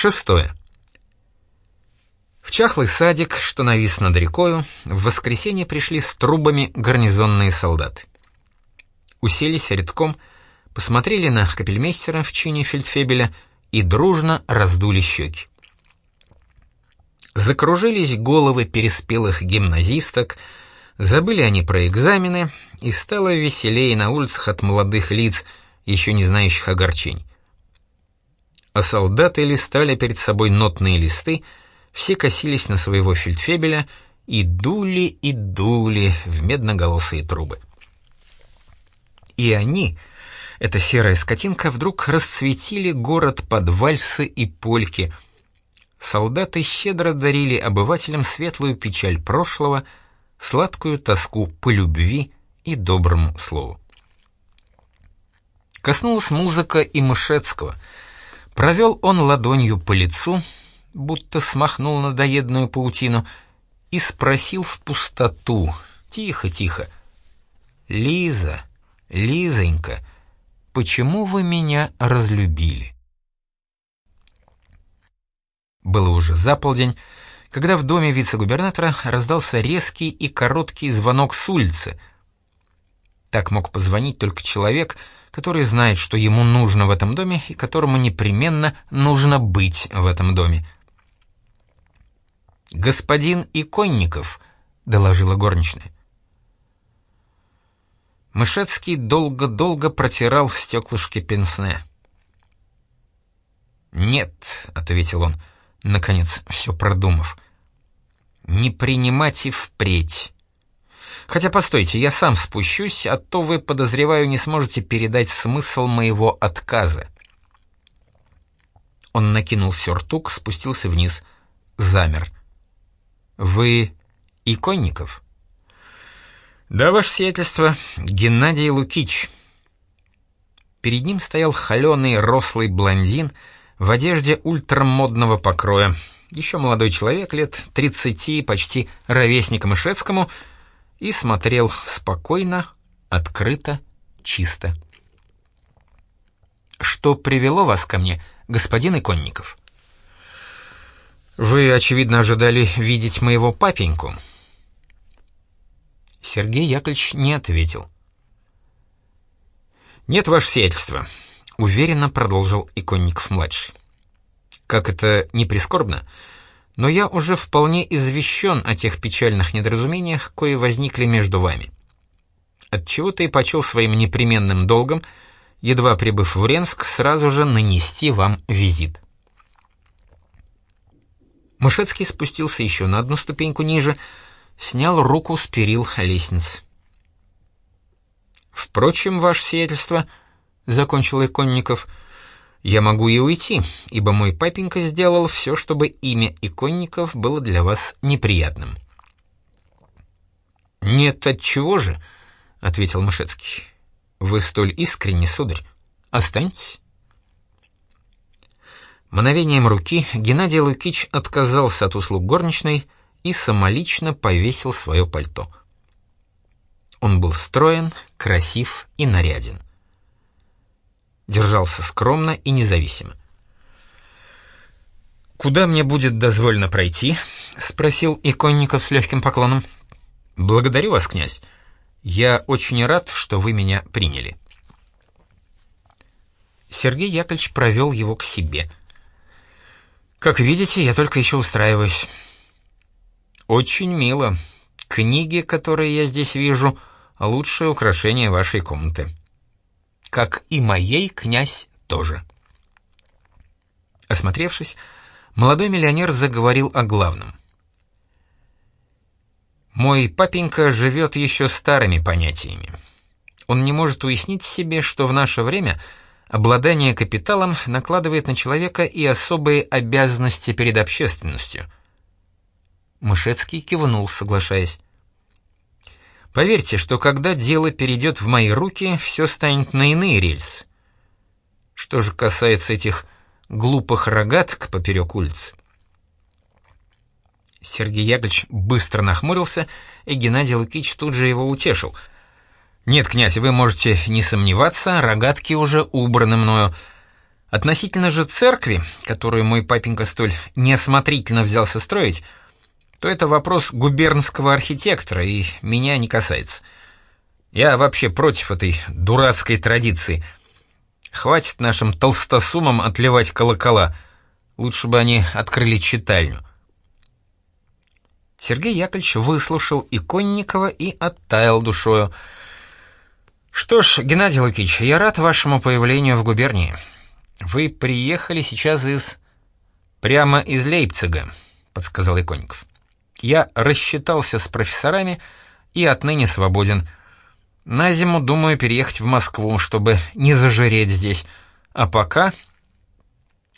Шестое. В чахлый садик, что навис над рекою, в воскресенье пришли с трубами гарнизонные солдаты. Уселись рядком, посмотрели на капельмейстера в чине фельдфебеля и дружно раздули щеки. Закружились головы переспелых гимназисток, забыли они про экзамены, и стало веселее на улицах от молодых лиц, еще не знающих огорчений. А солдаты листали перед собой нотные листы, все косились на своего фельдфебеля и дули и дули в медноголосые трубы. И они, эта серая скотинка, вдруг расцветили город под вальсы и польки. Солдаты щедро дарили обывателям светлую печаль прошлого, сладкую тоску по любви и доброму слову. Коснулась музыка и Мышецкого. Провел он ладонью по лицу, будто смахнул надоедную паутину, и спросил в пустоту, тихо-тихо, «Лиза, Лизонька, почему вы меня разлюбили?» Было уже заполдень, когда в доме вице-губернатора раздался резкий и короткий звонок с улицы. Так мог позвонить только человек, который знает, что ему нужно в этом доме и которому непременно нужно быть в этом доме. «Господин Иконников», — доложила горничная. Мышецкий долго-долго протирал стеклышки пенсне. «Нет», — ответил он, наконец, все продумав, — «не принимать и впредь. Хотя, постойте, я сам спущусь, а то вы, подозреваю, не сможете передать смысл моего отказа». Он накинул сюртук, спустился вниз, замер — «Вы Иконников?» «Да, ваше сиятельство, Геннадий Лукич». Перед ним стоял холеный рослый блондин в одежде ультрамодного покроя. Еще молодой человек, лет 30, почти ровесник Мышецкому, и смотрел спокойно, открыто, чисто. «Что привело вас ко мне, господин Иконников?» «Вы, очевидно, ожидали видеть моего папеньку». Сергей Яковлевич не ответил. «Нет, ваше сиятельство», — уверенно продолжил Иконников-младший. «Как это не прискорбно, но я уже вполне извещен о тех печальных недоразумениях, кои возникли между вами. Отчего-то и почел своим непременным долгом, едва прибыв в Ренск, сразу же нанести вам визит». Мышецкий спустился еще на одну ступеньку ниже, снял руку с перил лестницы. «Впрочем, ваше сиятельство», — закончил Иконников, — «я могу и уйти, ибо мой папенька сделал все, чтобы имя Иконников было для вас неприятным». «Нет, отчего же?» — ответил Мышецкий. «Вы столь искренне, сударь. Останьтесь». Мановением руки Геннадий Лукич отказался от услуг горничной и самолично повесил свое пальто. Он был строен, красив и наряден. Держался скромно и независимо. «Куда мне будет дозволено пройти?» — спросил Иконников с легким поклоном. «Благодарю вас, князь. Я очень рад, что вы меня приняли». Сергей Яковлевич провел его к себе — как видите, я только еще устраиваюсь. Очень мило. Книги, которые я здесь вижу, лучшее украшение вашей комнаты. Как и моей, князь тоже. Осмотревшись, молодой миллионер заговорил о главном. Мой папенька живет еще старыми понятиями. Он не может уяснить себе, что в наше время — Обладание капиталом накладывает на человека и особые обязанности перед общественностью. Мышецкий кивнул, соглашаясь. Поверьте, что когда дело перейдет в мои руки, все станет на иные рельсы. Что же касается этих глупых рогаток поперек улиц. Сергей Яковлевич быстро нахмурился, и Геннадий Лукич тут же его утешил — «Нет, князь, вы можете не сомневаться, рогатки уже убраны мною. Относительно же церкви, которую мой папенька столь неосмотрительно взялся строить, то это вопрос губернского архитектора и меня не касается. Я вообще против этой дурацкой традиции. Хватит нашим толстосумам отливать колокола. Лучше бы они открыли читальню. Сергей Яковлевич выслушал Иконникова и оттаял душою. «Что ж, Геннадий Лукич, я рад вашему появлению в губернии. Вы приехали сейчас из... прямо из Лейпцига», — подсказал Иконников. «Я рассчитался с профессорами и отныне свободен. На зиму думаю переехать в Москву, чтобы не зажиреть здесь. А пока...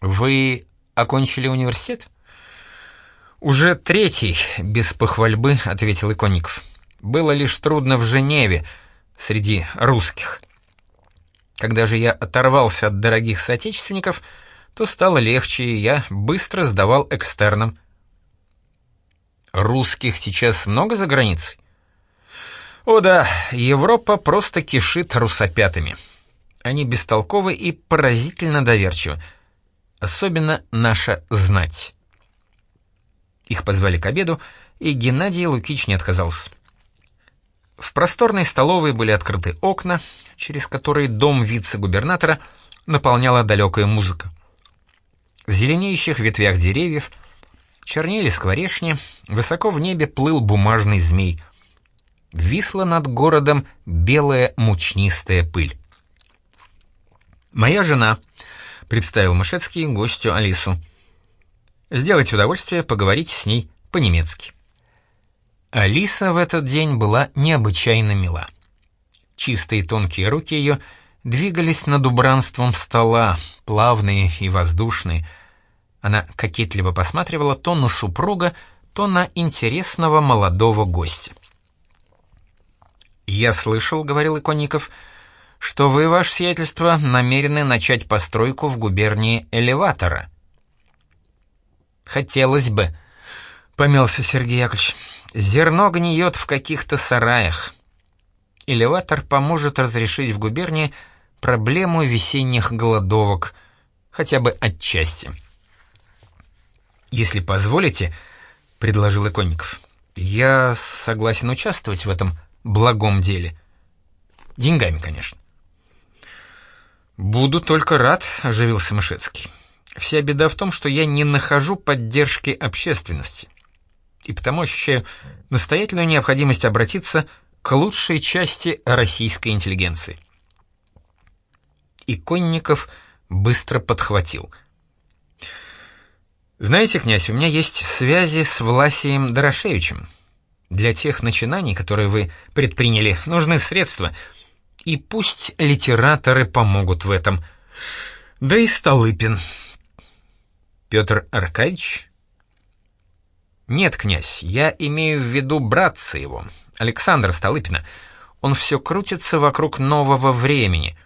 Вы окончили университет? Уже третий, без похвальбы, ответил Иконников. Было лишь трудно в Женеве, среди русских. Когда же я оторвался от дорогих соотечественников, то стало легче, и я быстро сдавал экстерном. Русских сейчас много за границей? О да, Европа просто кишит русопятами. Они бестолковы и поразительно доверчивы. Особенно наша знать. Их позвали к обеду, и Геннадий Лукич не отказался. В просторной столовой были открыты окна, через которые дом вице-губернатора наполняла далекая музыка. В зеленеющих ветвях деревьев чернели скворечни, высоко в небе плыл бумажный змей — висла над городом белая мучнистая пыль. «Моя жена», — представил Мышецкий гостю Алису. «Сделайте удовольствие поговорить с ней по-немецки». Алиса в этот день была необычайно мила. Чистые тонкие руки ее двигались над убранством стола, плавные и воздушные. Она кокетливо посматривала то на супруга, то на интересного молодого гостя. «Я слышал, — говорил Иконников, — что вы, ваше сиятельство, намерены начать постройку в губернии элеватора». «Хотелось бы», — помялся Сергей Яковлевич. «Зерно гниет в каких-то сараях. Элеватор поможет разрешить в губернии проблему весенних голодовок, хотя бы отчасти». «Если позволите», — предложил Иконников, — «я согласен участвовать в этом благом деле. Деньгами, конечно. «Буду только рад», — оживился Мышецкий. «Вся беда в том, что я не нахожу поддержки общественности, и потому ощущаю настоятельную необходимость обратиться к лучшей части российской интеллигенции». И Конников быстро подхватил. «Знаете, князь, у меня есть связи с Власием Дорошевичем. Для тех начинаний, которые вы предприняли, нужны средства. И пусть литераторы помогут в этом. Да и Столыпин. Петр Аркадьевич? Нет, князь, я имею в виду братца его, Александра Столыпина. Он все крутится вокруг нового времени.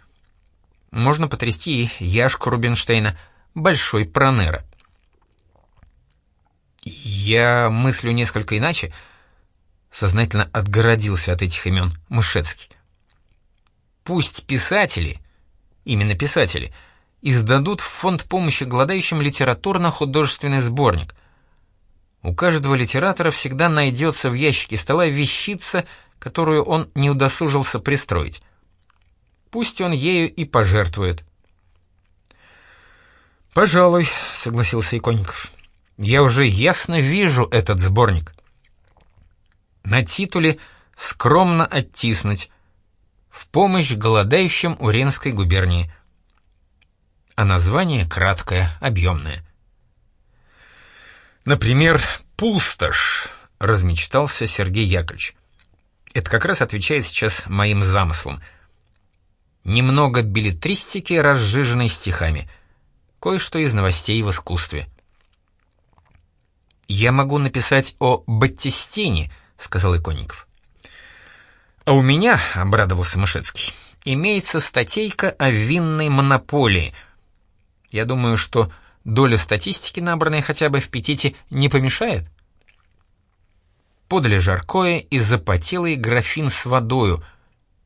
Можно потрясти Яшку Рубинштейна, большой пронера. Я мыслю несколько иначе — сознательно отгородился от этих имен Мышецкий. Пусть писатели, именно писатели, издадут в фонд помощи голодающим литературно-художественный сборник. У каждого литератора всегда найдется в ящике стола вещица, которую он не удосужился пристроить. Пусть он ею и пожертвует. «Пожалуй», — согласился Иконников. «Я уже ясно вижу этот сборник. На титуле скромно оттиснуть «В помощь голодающим Уренской губернии». А название краткое, объемное. Например, «Пустошь», — размечтался Сергей Яковлевич. Это как раз отвечает сейчас моим замыслам. Немного билетристики, разжиженной стихами. Кое-что из новостей в искусстве. Я могу написать о Баттистине, — сказал Иконников. «А у меня, — обрадовался Мышецкий, — имеется статейка о винной монополии. Я думаю, что доля статистики, набранная хотя бы в Петите, не помешает?» Подали жаркое и запотелый графин с водою.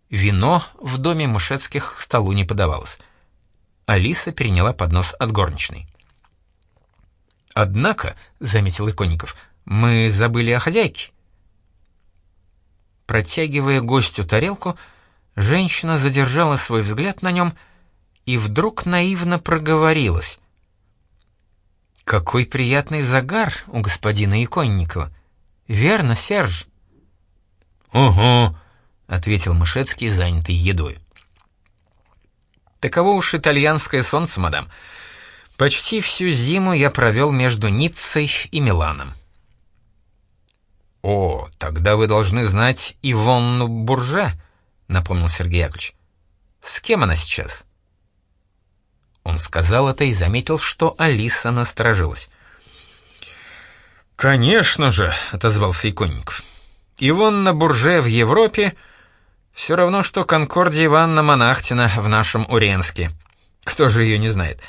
Вино в доме Мышецких к столу не подавалось. Алиса переняла поднос от горничной. «Однако», — заметил Иконников, — «мы забыли о хозяйке». Протягивая гостю тарелку, женщина задержала свой взгляд на нем и вдруг наивно проговорилась. «Какой приятный загар у господина Иконникова! Верно, Серж?» «Угу», — ответил Мышецкий, занятый едой. «Таково уж итальянское солнце, мадам. Почти всю зиму я провел между Ниццей и Миланом». «О, тогда вы должны знать Ивонну Бурже», — напомнил Сергей Яковлевич. «С кем она сейчас?» Он сказал это и заметил, что Алиса насторожилась. «Конечно же», — отозвался Иконников. «Ивонна Бурже в Европе все равно, что Конкордия Ивановна Монахтина в нашем Уренске. Кто же ее не знает?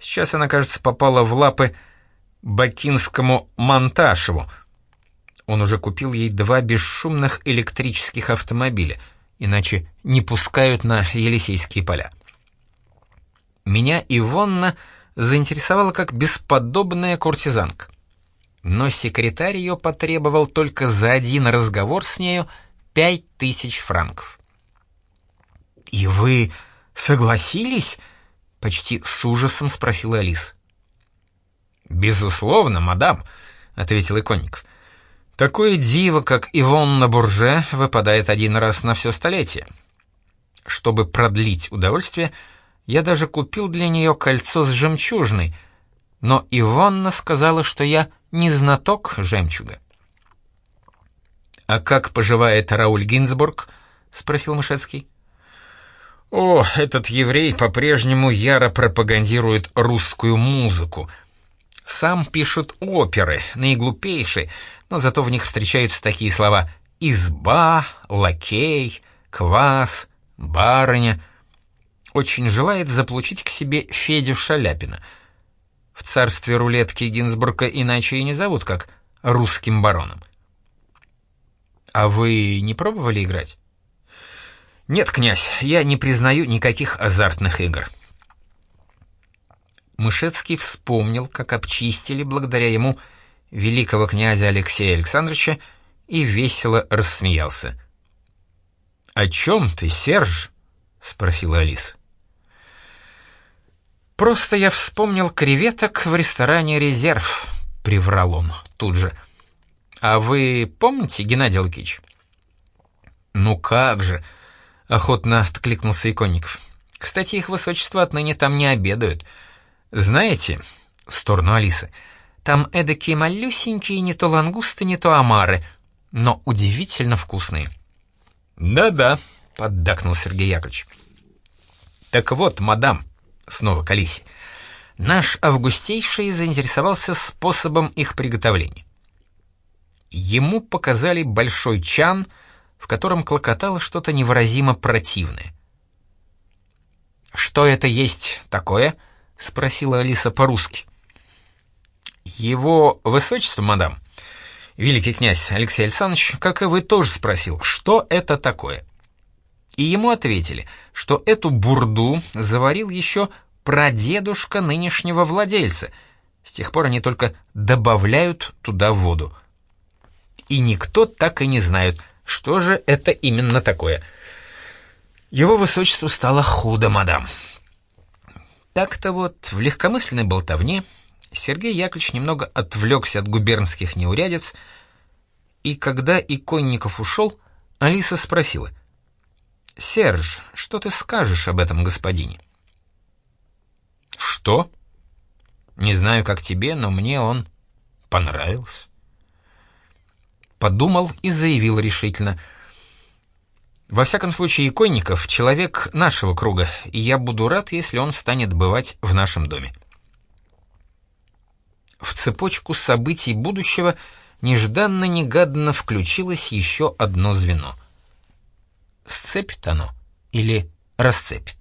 Сейчас она, кажется, попала в лапы Бакинскому Монташеву. Он уже купил ей два бесшумных электрических автомобиля, иначе не пускают на Елисейские поля. Меня Ивонна заинтересовала как бесподобная куртизанка. Но секретарь ее потребовал только за один разговор с нею пять тысяч франков. «И вы согласились?» — почти с ужасом спросила Алис. «Безусловно, мадам», — ответил Иконников. «Такое диво, как Ивонна Бурже, выпадает один раз на все столетие. Чтобы продлить удовольствие, я даже купил для нее кольцо с жемчужной, но Ивонна сказала, что я не знаток жемчуга. «А как поживает Рауль Гинзбург?» — спросил Мышецкий. «О, этот еврей по-прежнему яро пропагандирует русскую музыку. Сам пишет оперы, наиглупейшие, но зато в них встречаются такие слова «изба», «лакей», «квас», «барыня», очень желает заполучить к себе Федю Шаляпина. В царстве рулетки Гинзбурга иначе и не зовут, как русским бароном. А вы не пробовали играть? Нет, князь, я не признаю никаких азартных игр. Мышецкий вспомнил, как обчистили благодаря ему великого князя Алексея Александровича и весело рассмеялся. «О чем ты, Серж?» — спросила Алиса. «Просто я вспомнил креветок в ресторане «Резерв», — приврал он тут же. «А вы помните, Геннадий Лукич?» «Ну как же!» — охотно откликнулся Иконников. «Кстати, их высочество отныне там не обедают. Знаете, в сторону Алисы, там эдакие малюсенькие не то лангусты, не то омары, но удивительно вкусные». «Да-да», — поддакнул Сергей Яковлевич. «Так вот, мадам», снова к Алисе, наш августейший заинтересовался способом их приготовления. Ему показали большой чан, в котором клокотало что-то невыразимо противное. «Что это есть такое?» — спросила Алиса по-русски. «Его высочество, мадам, великий князь Алексей Александрович, как и вы, тоже спросил, что это такое?» И ему ответили, что эту бурду заварил еще прадедушка нынешнего владельца. С тех пор они только добавляют туда воду. И никто так и не знает, что же это именно такое. Его высочеству стало худо, мадам. Так-то вот, в легкомысленной болтовне Сергей Яковлевич немного отвлекся от губернских неурядиц, и когда Иконников ушел, Алиса спросила, «Серж, что ты скажешь об этом господине?» «Что?» «Не знаю, как тебе, но мне он понравился». Подумал и заявил решительно. «Во всяком случае, Иконников — человек нашего круга, и я буду рад, если он станет бывать в нашем доме». В цепочку событий будущего нежданно-негаданно включилось еще одно звено. Сцепит оно или расцепит?